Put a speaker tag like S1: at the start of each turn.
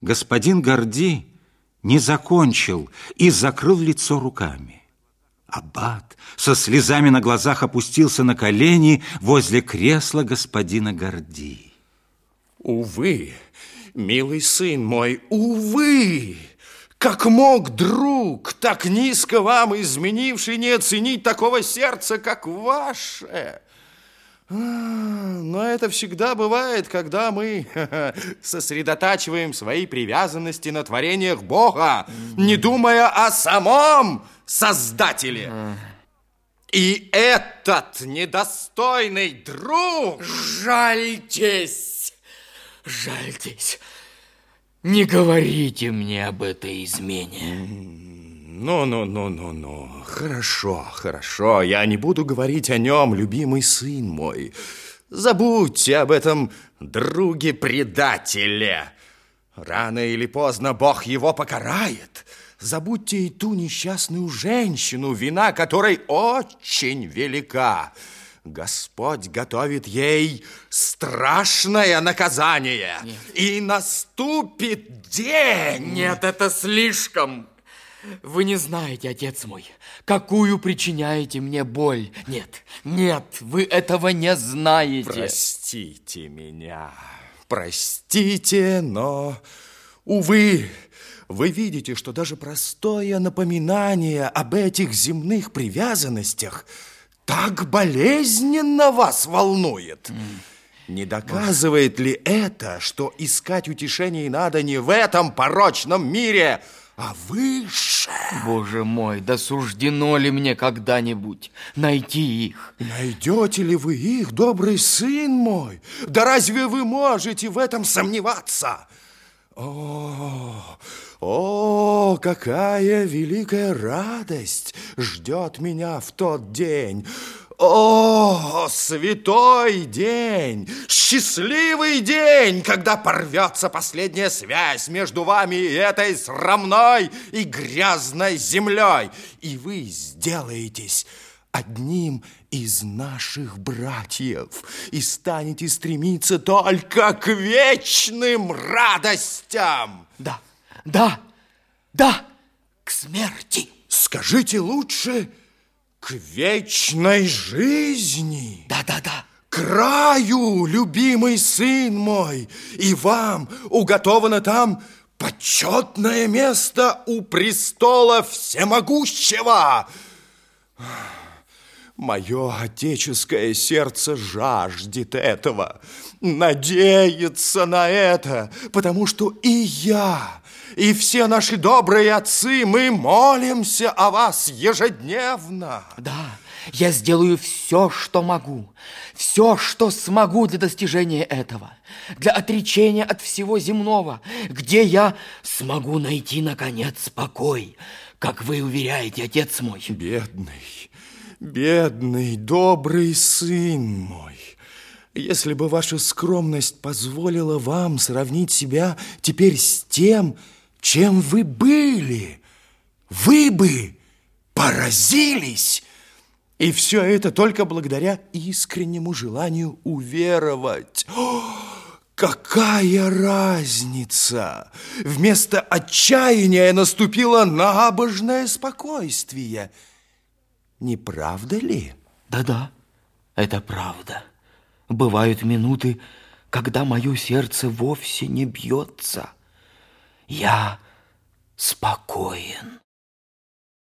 S1: Господин Горди не закончил и закрыл лицо руками. Аббат со слезами на глазах опустился на колени возле кресла господина Горди.
S2: Увы, милый сын мой, увы! Как мог друг, так низко вам изменивший, не оценить такого сердца, как ваше? Но это всегда бывает, когда мы сосредотачиваем свои привязанности на творениях Бога, не думая о самом Создателе. И этот недостойный друг...
S3: Жальтесь, жальтесь. Не говорите мне об этой измене.
S2: Ну-ну-ну-ну-ну. Хорошо, хорошо. Я не буду говорить о нем, любимый сын мой. Забудьте об этом друге-предателе. Рано или поздно Бог его покарает. Забудьте и ту несчастную женщину, вина которой очень велика. Господь готовит ей страшное наказание. Нет. И наступит день.
S3: Нет, это слишком. Вы не знаете, отец мой, какую причиняете мне боль. Нет, нет, вы этого не знаете.
S2: Простите меня, простите, но, увы, вы видите, что даже простое напоминание об этих земных привязанностях – так болезненно вас волнует. Не доказывает ли это, что искать утешений надо не в этом порочном мире, а выше?
S3: Боже мой, да суждено ли мне когда-нибудь найти их?
S2: Найдете ли вы их, добрый сын мой? Да разве вы можете в этом сомневаться? О, о, какая великая радость ждет меня в тот день! О, святой день, счастливый день, когда порвется последняя связь между вами и этой срамной и грязной землей, и вы сделаетесь одним из наших братьев и станете стремиться только к вечным радостям.
S3: Да, да, да, к смерти.
S2: Скажите лучше, к вечной жизни.
S3: Да, да, да.
S2: К раю, любимый сын мой, и вам уготовано там почетное место у престола всемогущего. Мое отеческое сердце жаждет этого, надеется на это, потому что и я, и все наши добрые отцы, мы молимся о вас ежедневно.
S3: Да, я сделаю все, что могу, все, что смогу для достижения этого, для отречения от всего земного, где я смогу найти, наконец, покой, как вы уверяете, отец мой.
S2: Бедный, Бедный, добрый сын мой, если бы ваша скромность позволила вам сравнить себя теперь с тем, чем вы были, вы бы поразились. И все это только благодаря искреннему желанию уверовать. О, какая разница! Вместо отчаяния наступило набожное спокойствие – не правда ли?
S3: Да-да, это правда. Бывают минуты, когда мое сердце вовсе не бьется. Я спокоен.